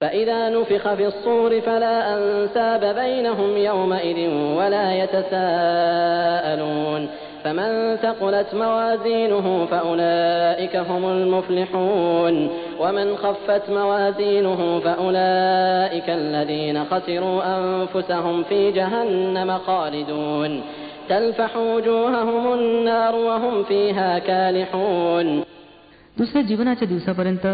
فإذا نفخ في الصور فلا أنساب بينهم يومئذ ولا يتساءلون. فمن ثقلت موازينه فأولئك هم المفلحون. ومن خفت موازينه فأولئك الذين خسروا أنفسهم في جهنم خالدون. تلفح وجوههم النار وهم فيها كالحون. दुसऱ्या जीवनाच्या दिवसापर्यंत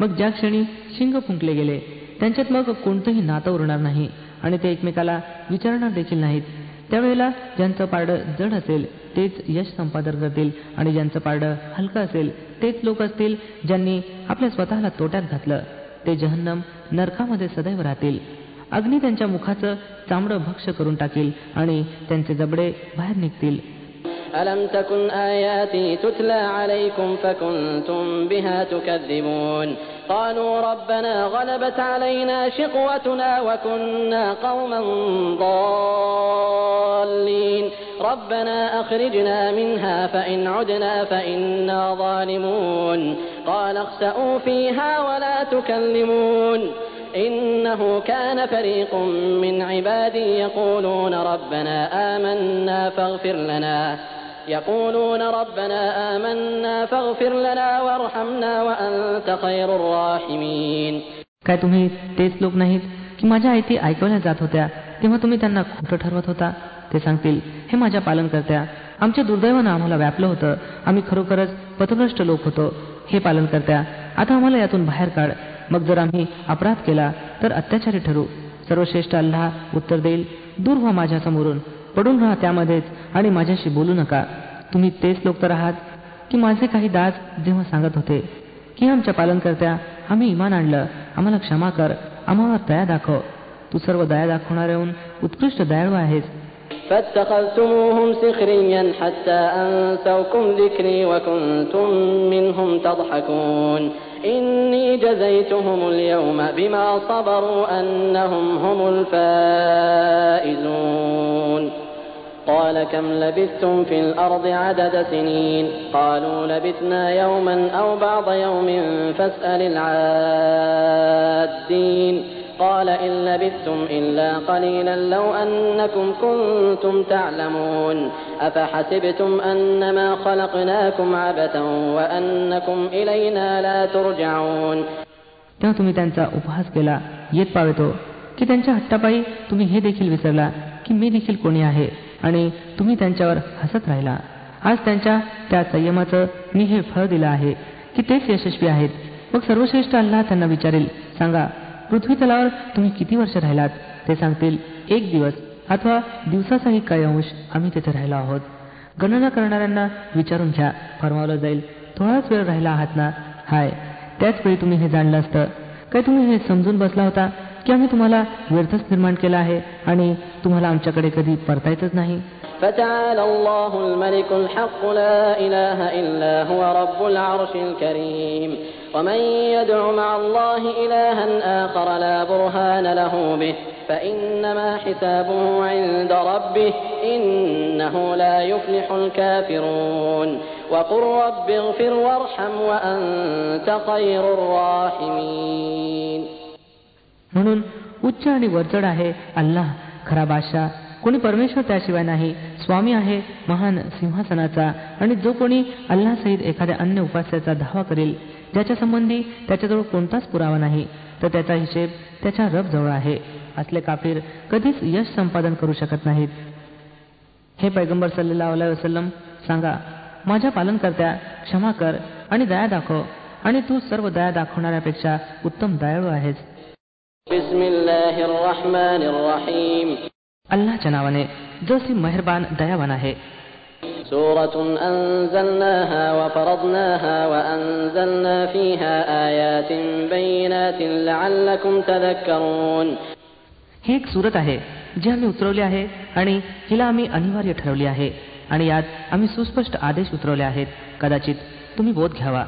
मग ज्या क्षणी शिंग फुंकले गेले त्यांच्यात मग कोणतंही नातं उरणार नाही आणि ते एकमेकाला विचारणार देखील नाहीत. त्यावेळेला ज्यांचं पारडं जड असेल तेच यश संपादन करतील आणि ज्यांचं पारडं हलकं असेल तेच लोक असतील ज्यांनी आपल्या स्वतःला तोट्यात घातलं. ते जहन्नम नरकामध्ये सदैव राहतील. अग्नी त्यांच्या मुखाचं चामडं भक्ष करून टाकील आणि त्यांचे जबडे बाहेर निघतील. ألم تكن آياتي تتلى عليكم فكنتم بها تكذبون؟ قالوا ربنا غلبت علينا شقوتنا وكنا قوما ضالين. ربنا أخرجنا منها فإن عدنا فإنا ظالمون. قال اخسأوا فيها ولا تكلمون. إنه كان فريق من عبادي يقولون ربنا آمنا فاغفر لنا. يقولون ربنا آمنا فاغفر لنا وارحمنا وأنت خير الراحمين काय तुम्ही तेच लोक नाहीत की माझ्या आयती ऐकवल्या जात होत्या तेव्हा तुम्ही त्यांना खोटं ठरवत होता ते सांगतील हे माझ्या पालन करत्या आमच्या दुर्दैवानं आम्हाला व्यापलं होतं आम्ही खरोखरच पथभ्रष्ट लोक होतो हे पालन करत्या आता आम्हाला यातून बाहेर काढ मग जर आम्ही अपराध केला तर अत्याचारी ठरू सर्वश्रेष्ठ अल्लाह उत्तर देईल दूर व्हा माझ्या समोरून पडून राहा त्यामध्येच आणि माझ्याशी बोलू नका तुम्ही तेच लोक तर आहात की माझे काही दास जेव्हा सांगत होते की आमच्या पालन करत्या आम्ही इमान आणलं आम्हाला क्षमा कर आम्हाला दया दाखव तू सर्व दया दाखवणार येऊन उत्कृष्ट दयाळू आहेस فاتخذتموهم سخريا حتى أنسوكم ذكري وكنتم منهم تضحكون إني جزيتهم اليوم بما صبروا أنهم هم الفائزون قال كم لبثتم في الأرض عدد سنين قالوا لبثنا يوما أو بعض يوم فاسأل العادين قال إن لبثتم إلا قليلا لو أنكم كنتم تعلمون أفحسبتم أنما خلقناكم عبثا وأنكم إلينا لا ترجعون तेव्हा तुम्ही त्यांचा उपहास केला येत पावेतो की त्यांच्या हट्टापायी तुम्ही हे देखील विसरला की मी देखील कोणी आहे आणि तुम्ही त्यांच्यावर हसत राहिला. आज त्यांच्या त्या संयमाचं मी हे फळ दिलं आहे की तेच यशस्वी आहेत. मग सर्वश्रेष्ठ अल्लाह त्यांना विचारेल सांगा पृथ्वी तलावर तुम्ही किती वर्ष राहिलात? ते सांगतील एक दिवस अथवा दिवसाचाही काही अंश आम्ही तिथे राहिलो आहोत. गणना करणाऱ्यांना विचारून घ्या फरमावलं जाईल. थोडाच वेळ राहिला आहात ना? हाय त्याच वेळी तुम्ही हे जाणलं असतं. काय तुम्ही हे समजून बसला होता? की आम्ही तुम्हाला व्यर्थच निर्माण केला आहे आणि तुम्हाला आमच्याकडे कधी परतायचंच नाही فتعالى الله الملك الحق لا إله إلا هو رب العرش الكريم ومن يدع مع الله إلها آخر لا برهان له به فإنما حسابه عند ربه إنه لا يفلح الكافرون وقل رب اغفر وارحم وأنت خير الراحمين म्हणून उच्च आणि वरचढ आहे अल्लाह. खरा बादशाह. कोणी परमेश्वर त्याशिवाय नाही. स्वामी आहे महान सिंहासनाचा. आणि जो कोणी अल्ला सहित एखाद्या अन्य उपास्याचा धावा करेल ज्याच्या संबंधी त्याच्याजवळ कोणताच पुरावा नाही तर त्याचा हिशेब त्याच्या रब जवळ आहे. असले काफीर कधीच यश संपादन करू शकत नाहीत. हे पैगंबर सल्लेला वसलम सांगा माझ्या पालनकर्त्या क्षमा कर आणि दया दाखव. आणि तू सर्व दया दाखवणाऱ्यापेक्षा उत्तम दयाळू आहेस. अल्लाच्या नावाने जशी मेहरबान दयावान आहे سورة أنزلناها وفرضناها وأنزلنا فيها آيات بينات لعلكم تذكرون ही एक सुरत आहे जी आम्ही उतरवली आहे आणि हिला आम्ही अनिवार्य ठरवली आहे आणि यात आम्ही सुस्पष्ट आदेश उतरवले आहेत कदाचित तुम्ही बोध घ्यावा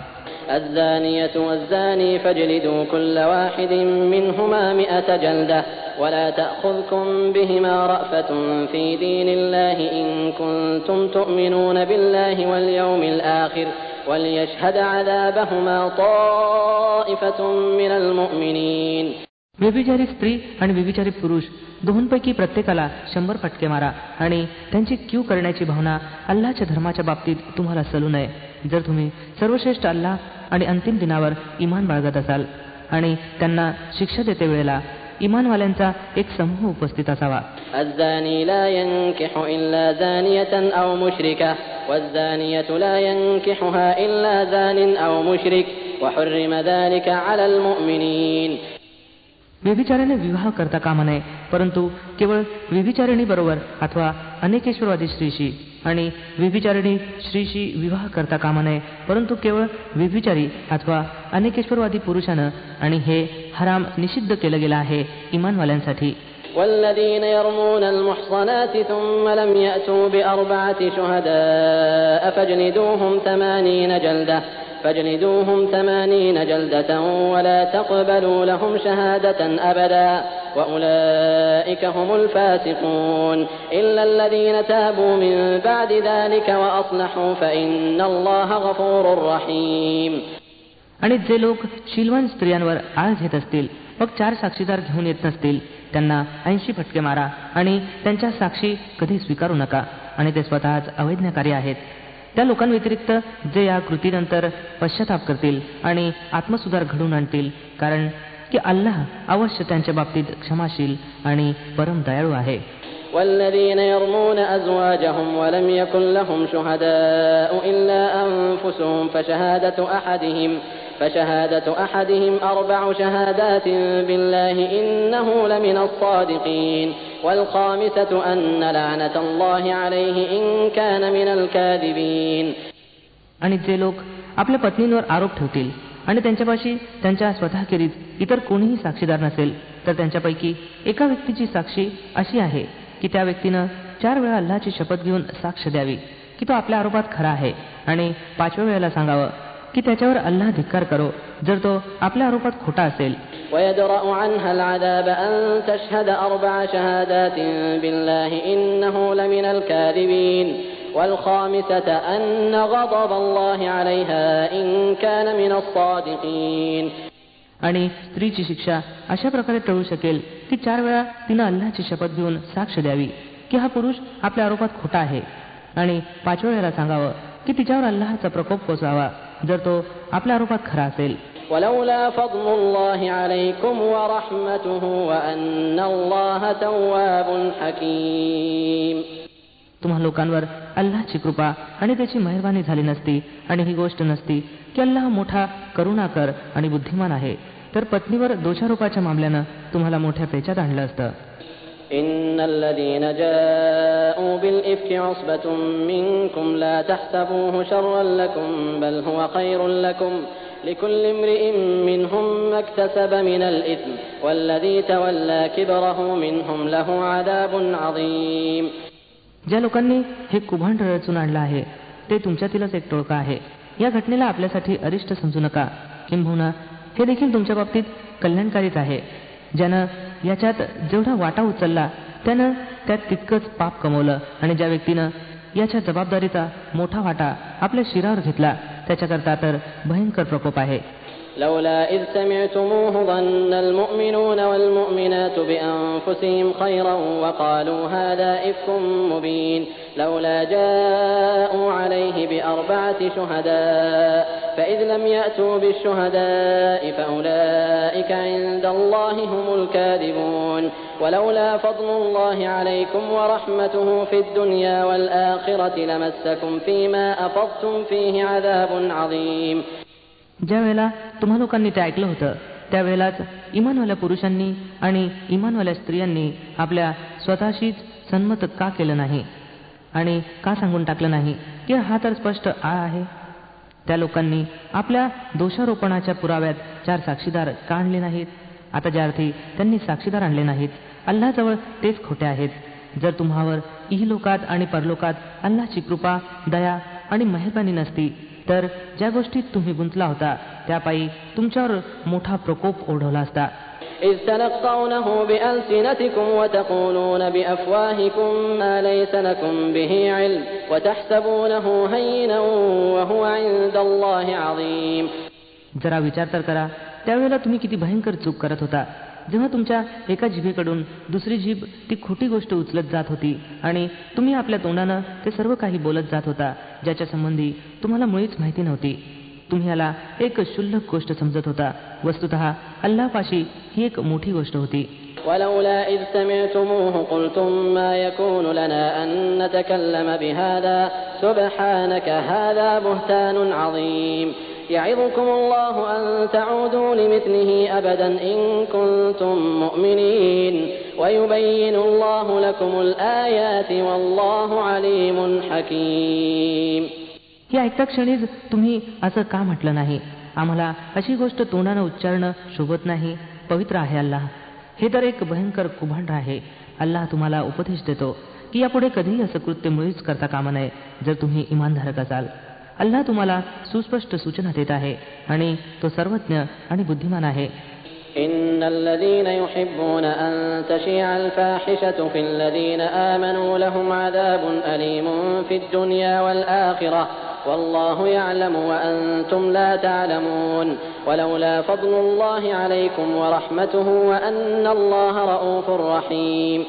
الزانية والزاني فاجلدوا كل واحد منهما مئة جلدة ولا تأخذكم بهما رأفة في دين الله إن كنتم تؤمنون بالله واليوم الآخر وليشهد عذابهما طائفة من المؤمنين व्यभिचारी स्त्री आणि व्यभिचारी पुरुष दोहोंपैकी प्रत्येकाला शंभर फटके मारा आणि त्यांची क्यू करण्याची भावना अल्लाच्या धर्माच्या बाबतीत तुम्हाला सलू नये जर तुम्ही सर्वश्रेष्ठ अल्लाह आणि अंतिम दिनावर इमान बाळगत असाल आणि त्यांना शिक्षा देते वेळेला इमानवाल्यांचा एक समूह उपस्थित असावा الزاني لا ينكح إلا زانية أو مشركة والزانية لا ينكحها إلا زان أو مشرك وحرم ذلك على المؤمنين व्यभिचाराने विवाह करता कामा नये परंतु केवळ व्यभिचारिणी बरोबर अथवा अनेकेश्वरवादी स्त्रीशी आणि व्यभिचारिणी स्त्रीशी विवाह करता कामा नये परंतु केवळ व्यभिचारी अथवा अनेकेश्वरवादी पुरुषानं आणि हे हराम निषिद्ध केलं गेलं आहे इमानवाल्यांसाठी والذين يرمون المحصنات ثم لم يأتوا بأربعة شهداء فاجلدوهم ثمانين جلدة فاجلدوهم ثمانين جلدة ولا تقبلوا لهم شهادة أبدا وأولئك هم الفاسقون إلا الذين تابوا من بعد ذلك وأصلحوا فإن الله غفور رحيم आणि जे लोक शिलवान स्त्रियांवर आळ घेत असतील मग चार साक्षीदार घेऊन येत नसतील त्यांना ऐंशी फटके मारा आणि त्यांच्या साक्षी कधी स्वीकारू नका आणि ते स्वतःच अवैज्ञकारी आहेत त्या लोकांव्यतिरिक्त जे या कृतीनंतर पश्चाताप करतील आणि आत्मसुधार घडून आणतील कारण की अल्लाह अवश्य त्यांच्या बाबतीत क्षमाशील आणि परम दयाळू आहे والذين يرمون أزواجهم ولم يكن لهم شهداء إلا أنفسهم فشهادة أحدهم فشهادة أحدهم أربع شهادات بالله إنه لمن الصادقين والخامسة أن لعنة الله عليه إن كان من الكاذبين आणि जे लोक आपल्या पत्नींवर आरोप ठेवतील आणि त्यांच्यापाशी त्यांच्या स्वतःखेरीज इतर कोणीही साक्षीदार नसेल तर त्यांच्यापैकी एका व्यक्तीची साक्षी अशी आहे की त्या व्यक्तीनं चार वेळा अल्लाची शपथ घेऊन साक्ष द्यावी की तो आपल्या आरोपात खरा आहे आणि पाचव्या वेळेला सांगावं की त्याच्यावर अल्ला धिक्कार करो. जर तो आपल्या आरोपात खोटा असेल. आणि स्त्रीची शिक्षा अशा प्रकारे टळू शकेल की चार वेळा तिनं अल्लाची शपथ घेऊन साक्ष द्यावी की हा पुरुष आपल्या आरोपात खोटा आहे. आणि पाचव्या वेळेला सांगावं की तिच्यावर अल्लाचा प्रकोप पोचवावा जर तो आपल्या रूपात खरा असेल. तुम्हा लोकांवर अल्लाची कृपा आणि त्याची मेहरबानी झाली नसती आणि ही गोष्ट नसती की अल्लाह मोठा करुणाकर आणि बुद्धिमान आहे. तर पत्नीवर दोषारोपाच्या मामल्यानं तुम्हाला मोठ्या पेचात आणलं असतं. إن الذين جاءوا بالإفك عصبة منكم لا تحسبوه شرا لكم بل هو خير لكم لكل امرئ منهم ما اكتسب من الإثم والذي تولى كبره منهم له عذاب عظيم ज्या लोकांनी हे कुभांड रचून आणलं आहे ते तुमच्यातीलच एक टोळका आहे या घटनेला आपल्यासाठी अरिष्ट समजू नका किंबहुना हे देखील तुमच्या बाबतीत कल्याणकारीच आहे ज्यानं याच्यात जेवढा वाटा उचलला त्यानं त्यात तितकंच पाप कमवलं आणि ज्या व्यक्तीनं याच्या जबाबदारीचा मोठा वाटा आपल्या शिरावर घेतला त्याच्याकरता तर भयंकर प्रकोप आहे. لولا إذ سمعتموه ظن المؤمنون والمؤمنات بأنفسهم خيرا وقالوا هذا إفك مبين. لولا جاءوا عليه بأربعة شهداء فإذ لم يأتوا بالشهداء فأولئك عند الله هم الكاذبون. ولولا فضل الله عليكم ورحمته في الدنيا والآخرة لمسكم فيما أفضتم فيه عذاب عظيم. ज्या वेळेला तुम्हा लोकांनी ते ऐकलं होतं त्यावेळेलाच इमानवाल्या पुरुषांनी आणि इमानवाल्या स्त्रियांनी आपल्या स्वतःशीच सन्मत का केलं नाही? आणि का सांगून टाकलं नाही? की हा तर स्पष्ट आ आहे? त्या लोकांनी आपल्या दोषारोपणाच्या पुराव्यात चार साक्षीदार का आणले नाहीत? आता ज्या अर्थी त्यांनी साक्षीदार आणले नाहीत अल्लाजवळ तेच खोटे आहेत. जर तुम्हावर इहलोकात आणि परलोकात अल्लाची कृपा दया आणि मेहरबानी नसती तर ज्या गोष्टीत तुम्ही गुंतला होता त्यापायी तुमच्यावर मोठा प्रकोप ओढवला असता إذ تلقونه بألسنتكم وتقولون بأفواهكم ما ليس لكم به علم وتحسبونه هينا وهو عند الله عظيم जरा विचार तर करा त्यावेळेला तुम्ही किती भयंकर चूक करत होता जेव्हा तुमच्या एका जिभेकडून दुसरी जीभ ती खोटी गोष्ट उचलत जात होती आणि तुम्ही आपल्या तोंडानं ते सर्व काही बोलत जात होता ज्याच्या संबंधी तुम्हाला मुळीच माहिती नव्हती तुम्ही याला एक शुल्लक गोष्ट समजत होता वस्तुत अल्लापाशी ही एक मोठी गोष्ट होती ولولا إذ سمعتموه قلتم ما يكون لنا أن نتكلم بهذا سبحانك هذا بهتان عظيم يعظكم الله أن تعودوا لمثله أبدا إن كنتم مؤمنين ويبين الله لكم الآيات والله عليم حكيم हे ऐकता क्षणीच तुम्ही असं का म्हटलं नाही आम्हाला अशी गोष्ट तोंडानं उच्चारणं शोभत नाही पवित्र आहे अल्लाह हे तर एक भयंकर कुभांड आहे अल्लाह तुम्हाला उपदेश देतो की यापुढे कधीही असं कृत्य मुळीच करता कामा नये जर तुम्ही इमानधारक असाल अल्लाह तुम्हाला सुस्पष्ट सूचना देत आहे आणि तो सर्वज्ञ आणि बुद्धिमान आहे إن الذين يحبون أن تشيع الفاحشة في الذين آمنوا لهم عذاب أليم في الدنيا والآخرة والله يعلم وأنتم لا تعلمون ولولا فضل الله عليكم ورحمته وأن الله رؤوف رحيم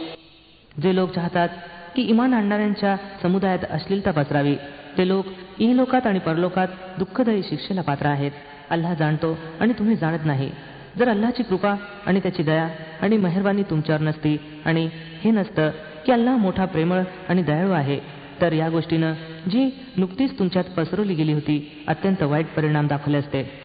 जे लोक चाहतात की इमान आणणाऱ्यांच्या समुदायात अश्लीलता पसरावी ते लोक इहलोकात आणि परलोकात दुःखदायी शिक्षेला पात्र आहेत. अल्लाह जाणतो आणि तुम्ही जाणत नाही. जर अल्लाची कृपा आणि त्याची दया आणि मेहरबानी तुमच्यावर नसती आणि हे नसतं की अल्लाह मोठा प्रेमळ आणि दयाळू आहे तर या गोष्टीनं जी नुकतीच तुमच्यात पसरवली गेली होती अत्यंत वाईट परिणाम दाखवले असते.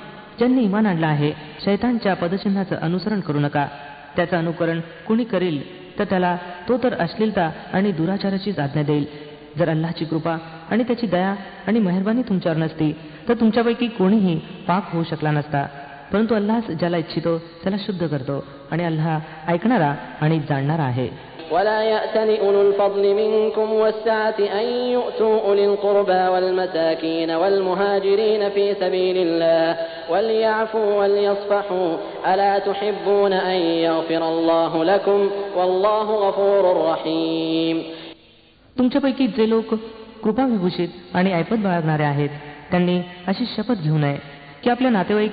ज्यांनी इमान आणलं आहे शैतानच्या पदचिन्हाचं अनुसरण करू नका. त्याचं अनुकरण कुणी करील तर त्याला तो तर अश्लीलता आणि दुराचाराचीच आज्ञा देईल. जर अल्लाची कृपा आणि त्याची दया आणि मेहरबानी तुमच्यावर नसती तर तुमच्यापैकी कोणीही पाक होऊ शकला नसता. परंतु अल्लाच ज्याला इच्छितो त्याला शुद्ध करतो आणि अल्लाह ऐकणारा आणि जाणणारा आहे. ولا يأتل أولو الفضل منكم والسعة أن يؤتوا أولي القربى والمساكين والمهاجرين في سبيل الله وليعفوا وليصفحوا ألا تحبون أن يغفر الله لكم والله غفور رحيم तुमच्यापैकी जे लोक कृपाविभूषित आणि ऐपत बाळगणारे आहेत त्यांनी अशी शपथ घेऊ नये की आपल्या नातेवाईक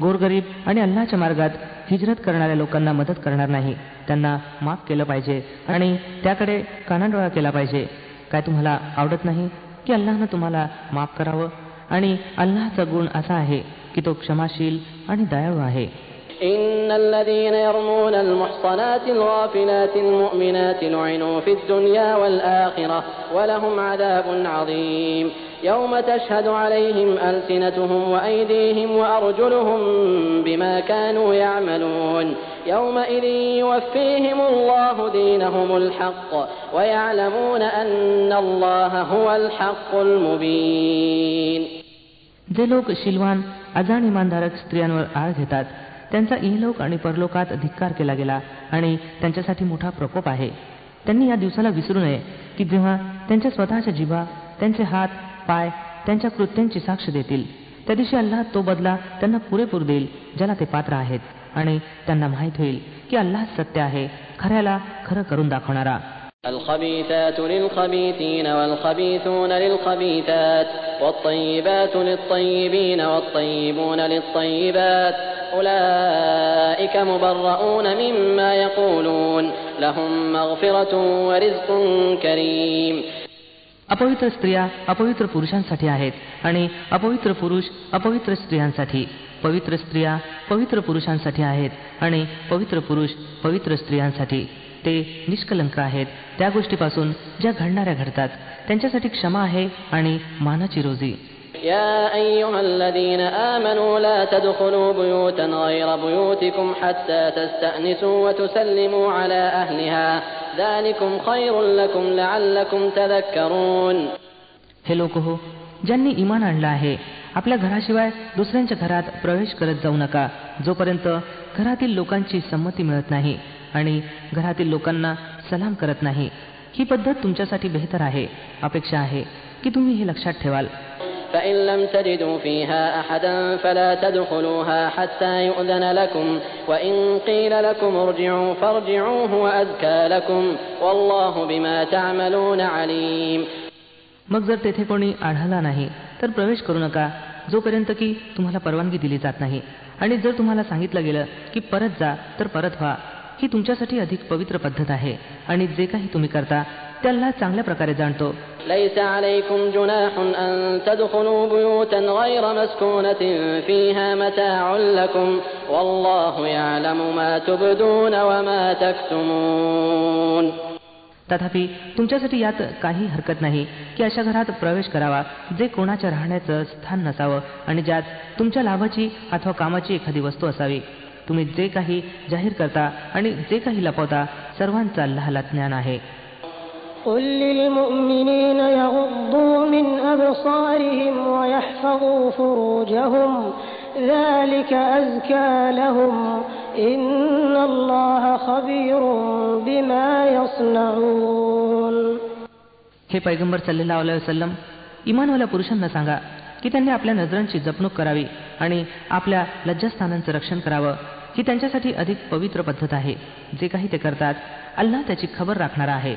गोरगरीब आणि अल्लाच्या मार्गात हिजरत करणाऱ्या लोकांना मदत करणार नाही त्यांना माफ केलं पाहिजे आणि त्याकडे कानाडोळा केला पाहिजे काय तुम्हाला आवडत नाही की अल्लानं तुम्हाला माफ करावं आणि अल्लाचा गुण असा आहे की तो क्षमाशील आणि दयाळू आहे إن الذين يرمون المحصنات الغافلات المؤمنات لعنوا في الدنيا والآخرة ولهم عذاب عظيم يوم تشهد عليهم ألسنتهم وأيديهم وأرجلهم بما كانوا يعملون يومئذ يوفيهم الله دينهم الحق ويعلمون أن الله هو الحق المبين जे लोक शिलवान अजाण इमानधारक स्त्रियांवर आळ घेतात त्यांचा इहलोक आणि परलोकात धिक्कार केला गेला आणि त्यांच्यासाठी मोठा प्रकोप आहे त्यांनी या दिवसाला विसरू नये की जेव्हा त्यांच्या स्वतःच्या जिभा त्यांचे हात पाय त्यांच्या कृत्यांची साक्ष देतील त्या दिवशी अल्लाह तो बदला त्यांना पुरेपूर देईल ज्याला ते पात्र आहेत आणि त्यांना माहीत होईल की अल्लाह सत्य आहे खऱ्याला खरं करून दाखवणारा الخبيثات للخبيثين والخبيثون للخبيثات والطيبات للطيبين والطيبون للطيبات أولئك مبرؤون مما يقولون لهم مغفرة ورزق كريم अपवित्र स्त्रिया अपवित्र पुरुषांसाठी आहेत आणि अपवित्र पुरुष अपवित्र स्त्रियांसाठी पवित्र स्त्रिया पवित्र पुरुषांसाठी आहेत आणि पवित्र पुरुष पवित्र स्त्रियांसाठी ते निष्कलंक आहेत त्या गोष्टीपासून ज्या घडणाऱ्या घडतात त्यांच्यासाठी क्षमा आहे आणि मानाची रोजी يا أيها الذين آمنوا لا تدخلوا بيوتا غير بيوتكم حتى تستأنسوا وتسلموا على أهلها ذلكم خير لكم لعلكم تذكرون हे लोक हो ज्यांनी इमान आणलं आहे आपल्या घराशिवाय दुसऱ्यांच्या घरात प्रवेश करत जाऊ नका जोपर्यंत घरातील लोकांची संमती मिळत नाही आणि घरातील लोकांना सलाम करत नाही ही पद्धत तुमच्यासाठी बेहतर आहे अपेक्षा आहे की तुम्ही हे लक्षात ठेवाल فإن لم تجدوا فيها أحدا فلا تدخلوها حتى يؤذن لكم وإن قيل لكم ارجعوا فارجعوا هو أزكى لكم والله بما تعملون عليم मग जर तेथे कोणी आढळला नाही तर प्रवेश करू नका जोपर्यंत की तुम्हाला परवानगी दिली जात नाही आणि जर तुम्हाला सांगितलं गेलं की परत जा तर परत व्हा ही तुमच्यासाठी अधिक पवित्र पद्धत आहे आणि जे काही तुम्ही करता त्याला चांगल्या प्रकारे जाणतो ليس عليكم جناح أن تدخلوا بيوتا غير مسكونة فيها متاع لكم والله يعلم ما تبدون وما تكتمون तथापि तुमच्यासाठी यात काही हरकत नाही की अशा घरात प्रवेश करावा जे कोणाच्या राहण्याचं स्थान नसावं आणि ज्यात तुमच्या लाभाची अथवा कामाची एखादी वस्तू असावी तुम्ही जे काही जाहीर करता आणि जे काही लपवता सर्वांचा अल्लाहला ज्ञान आहे قل للمؤمنين يغضوا من أبصارهم ويحفظوا فروجهم ذلك أزكى لهم إن الله خبير بما يصنعون हे पैगंबर सल्लेला वसलम इमानवाल्या पुरुषांना सांगा की त्यांनी आपल्या नजरांची जपणूक करावी आणि आपल्या लज्जास्थानांचं रक्षण करावं ही त्यांच्यासाठी अधिक पवित्र पद्धत आहे जे काही ते करतात अल्लाह त्याची खबर राखणारा आहे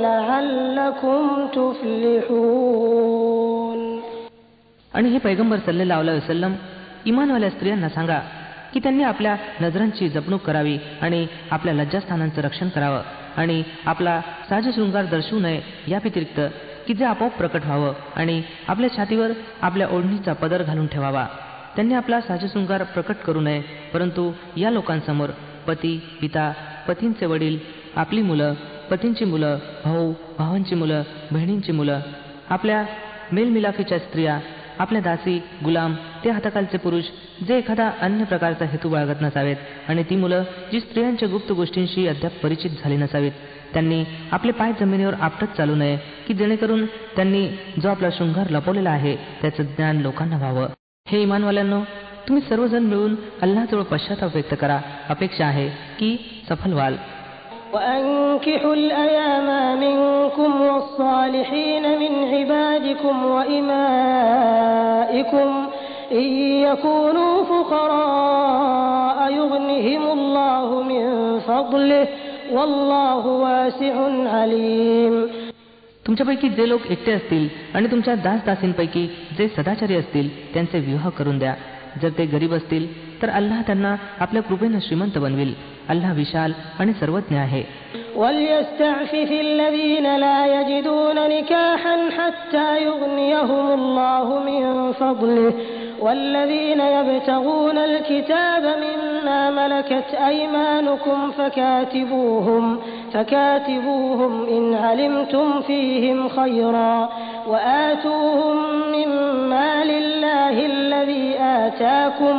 لعلكم تفلحون आणि हे पैगंबर सल्लेला वसलम इमानवाल्या स्त्रियांना सांगा की त्यांनी आपल्या नजरांची जपणूक करावी आणि आपल्या लज्जास्थानांचं रक्षण करावं आणि आपला साजशृंगार दर्शवू नये या व्यतिरिक्त की जे आपोआप प्रकट व्हावं आणि आपल्या छातीवर आपल्या ओढणीचा पदर घालून ठेवावा त्यांनी आपला साजशृंगार प्रकट करू नये परंतु या लोकांसमोर पती पिता पतींचे वडील आपली मुलं पतींची मुलं भाऊ भावांची मुलं बहिणींची मुलं आपल्या मेलमिलाफीच्या स्त्रिया आपल्या दासी गुलाम ते हाताखालचे पुरुष जे एखादा अन्य प्रकारचा हेतू बाळगत नसावेत आणि ती मुलं जी स्त्रियांच्या गुप्त गोष्टींशी अद्याप परिचित झाली नसावीत. त्यांनी आपले पाय जमिनीवर आपटत चालू नये की जेणेकरून त्यांनी जो आपला शृंगार लपवलेला आहे त्याचं ज्ञान लोकांना व्हावं. हे इमानवाल्यांनो तुम्ही सर्वजण मिळून अल्लाजवळ पश्चाताप व्यक्त करा. अपेक्षा आहे की सफल व्हाल. وأنكحوا الأيام منكم والصالحين من عبادكم وإمائكم إن يكونوا فقراء يغنهم الله من فضله والله واسع عليم तुमच्यापैकी जे लोक एकटे असतील आणि तुमच्या दास दासींपैकी जे सदाचारी असतील त्यांचे विवाह करून द्या जर ते गरीब असतील तर अल्लाह त्यांना आपल्या कृपेनं श्रीमंत बनविल अल्लाह विशाल आणि सर्वज्ञ आहे وليستعفف الذين لا يجدون نكاحا حتى يغنيهم الله من فضله والذين يبتغون الكتاب مما ملكت أيمانكم فكاتبوهم فكاتبوهم إن علمتم فيهم خيرا وآتوهم من مال الله الذي آتاكم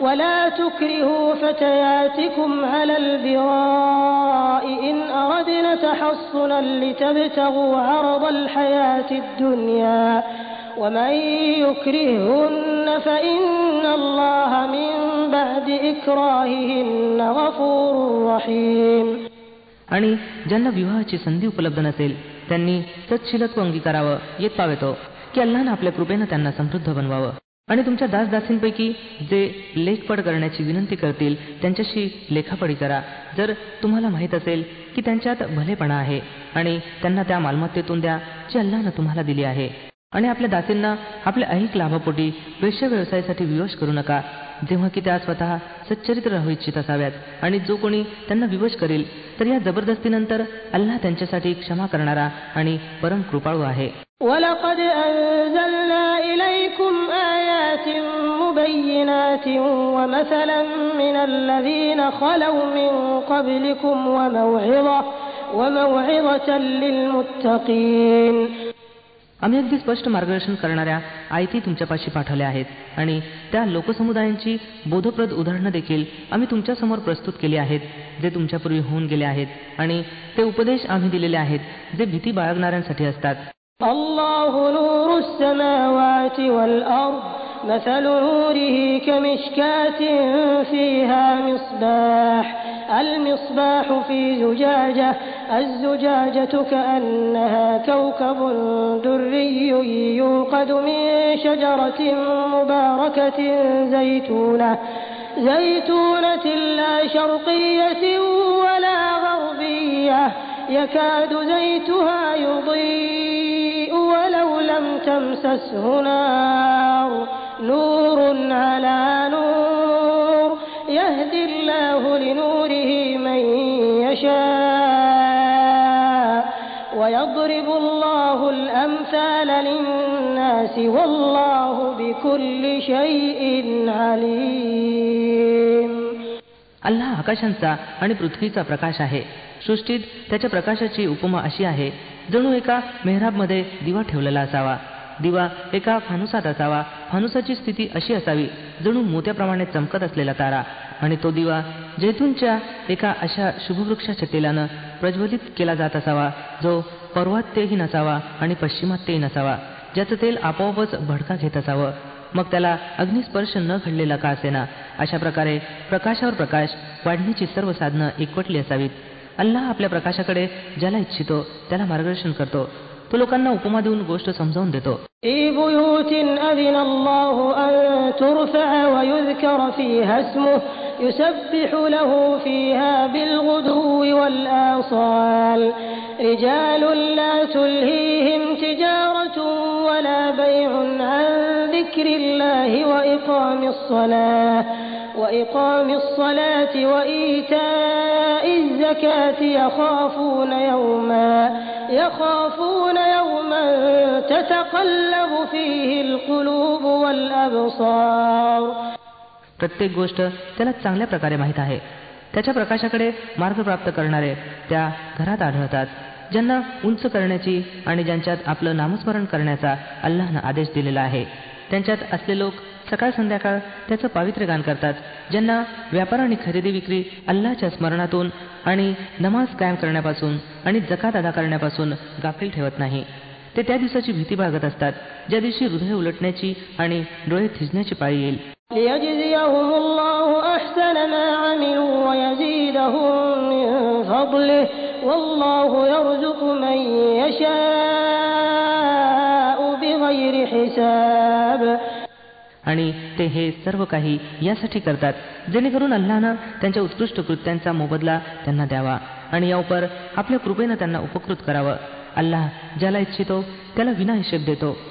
ولا تكرهوا فتياتكم على البغاء إن أردنا تحصنا لتبتغوا عرض الحياة الدنيا ومن يكرههن فإن الله من بعد إكراههن غفور رحيم आणि ज्यांना विवाहाची संधी उपलब्ध नसेल त्यांनी सच्छिलत्व अंगीकारावं येत पावेतो की अल्लानं आपल्या कृपेनं त्यांना समृद्ध बनवावं आणि तुमच्या दासदासींपैकी जे लेखपड करण्याची विनंती करतील त्यांच्याशी लेखापडी करा. जर तुम्हाला माहीत असेल की त्यांच्यात भलेपणा आहे आणि त्यांना त्या मालमत्तेतून द्या जी अल्लानं तुम्हाला दिली आहे. आणि आपल्या दासींना आपल्या ऐहिक लाभापोटी वेश्य व्यवसायासाठी विवश करू नका. जेव्हा की त्या स्वतः सच्चरित्र राहू इच्छित असाव्यात आणि जो कोणी त्यांना विवश करेल तर या जबरदस्तीनंतर अल्लाह त्यांच्यासाठी क्षमा करणारा आणि परम कृपाळू आहे ولقد أنزلنا إليكم آيات مبينات ومثلا من الذين خلوا من قبلكم وموعظة وموعظة للمتقين आम्ही अगदी स्पष्ट मार्गदर्शन करणाऱ्या आयती तुमच्यापाशी पाठवल्या आहेत. आणि त्या लोकसमुदायांची बोधप्रद उदाहरणं देखील आम्ही तुमच्यासमोर प्रस्तुत केली आहेत जे तुमच्यापूर्वी होऊन गेले आहेत. आणि ते उपदेश आम्ही दिलेले आहेत जे भीती बाळगणाऱ्यांसाठी असतात. مثل نوره كمشكاة فيها مصباح. المصباح في زجاجة الزجاجة كأنها كوكب دري يوقد من شجرة مباركة زيتونة. زيتونة لا شرقية ولا غربية. يكاد زيتها يضيء ولو لم تمسسه نار. نور على نور يهدي الله لنوره من يشاء ويضرب الله الأمثال للناس والله بكل شيء عليم अल्लाह आकाशांचा आणि पृथ्वीचा प्रकाश आहे सृष्टीत त्याच्या प्रकाशाची उपमा अशी आहे जणू एका मेहराबमध्ये दिवा ठेवलेला असावा दिवा एका फानुसात असावा फानुसाची स्थिती अशी असावी जणू मोत्याप्रमाणे चमकत असलेला तारा. आणि तो दिवा जैतूनच्या एका अशा शुभवृक्षाच्या तेलानं प्रज्वलित केला जात असावा जो पर्वतेही नसावा आणि पश्चिमात्यही नसावा ज्याचं तेल आपोआपच भडका घेत असावं. मग त्याला अग्निस्पर्श न घडलेला का असेना? अशा प्रकारे प्रकाशावर प्रकाश वाढण्याची सर्व साधनं एकवटली असावीत. अल्लाह आपल्या प्रकाशाकडे ज्याला इच्छितो त्याला मार्गदर्शन करतो. तो लोकांना उपमा देऊन गोष्ट समजावून देतो في بيوت أذن الله أن ترفع ويذكر فيها اسمه يسبح له فيها بالغدو والآصال رجال لا تلهيهم تجارة ولا بيع عن ذكر الله وإقام الصلاة وإقام الصلاة وإيتاء الزكاة يخافون يوما يخافون يوما تتقلب فيه القلوب والأبصار प्रत्येक गोष्ट त्याला चांगल्या प्रकारे माहीत आहे त्याच्या प्रकाशाकडे मार्ग प्राप्त करणारे त्या घरात आढळतात ज्यांना उंच करण्याची आणि ज्यांच्यात आपलं नामस्मरण करण्याचा अल्लाहनं आदेश दिलेला आहे त्यांच्यात असले लोक सकाळ संध्याकाळ त्याचं पावित्र्य गान करतात ज्यांना व्यापार आणि खरेदी विक्री अल्लाच्या स्मरणातून आणि नमाज कायम करण्यापासून आणि जकात अदा करण्यापासून गाफील ठेवत नाही ते त्या दिवसाची भीती बाळगत असतात ज्या दिवशी हृदय उलटण्याची आणि डोळे थिजण्याची पाळी येईल ليجزيهم الله أحسن ما عملوا ويزيدهم من فضله والله يرزق من يشاء بغير حساب आणि ते हे सर्व काही यासाठी करतात. जेणेकरून अल्लानं त्यांच्या उत्कृष्ट कृत्यांचा मोबदला त्यांना द्यावा आणि या उपर आपल्या कृपेनं त्यांना उपकृत करावं. अल्लाह ज्याला इच्छितो त्याला विना हिशेब देतो.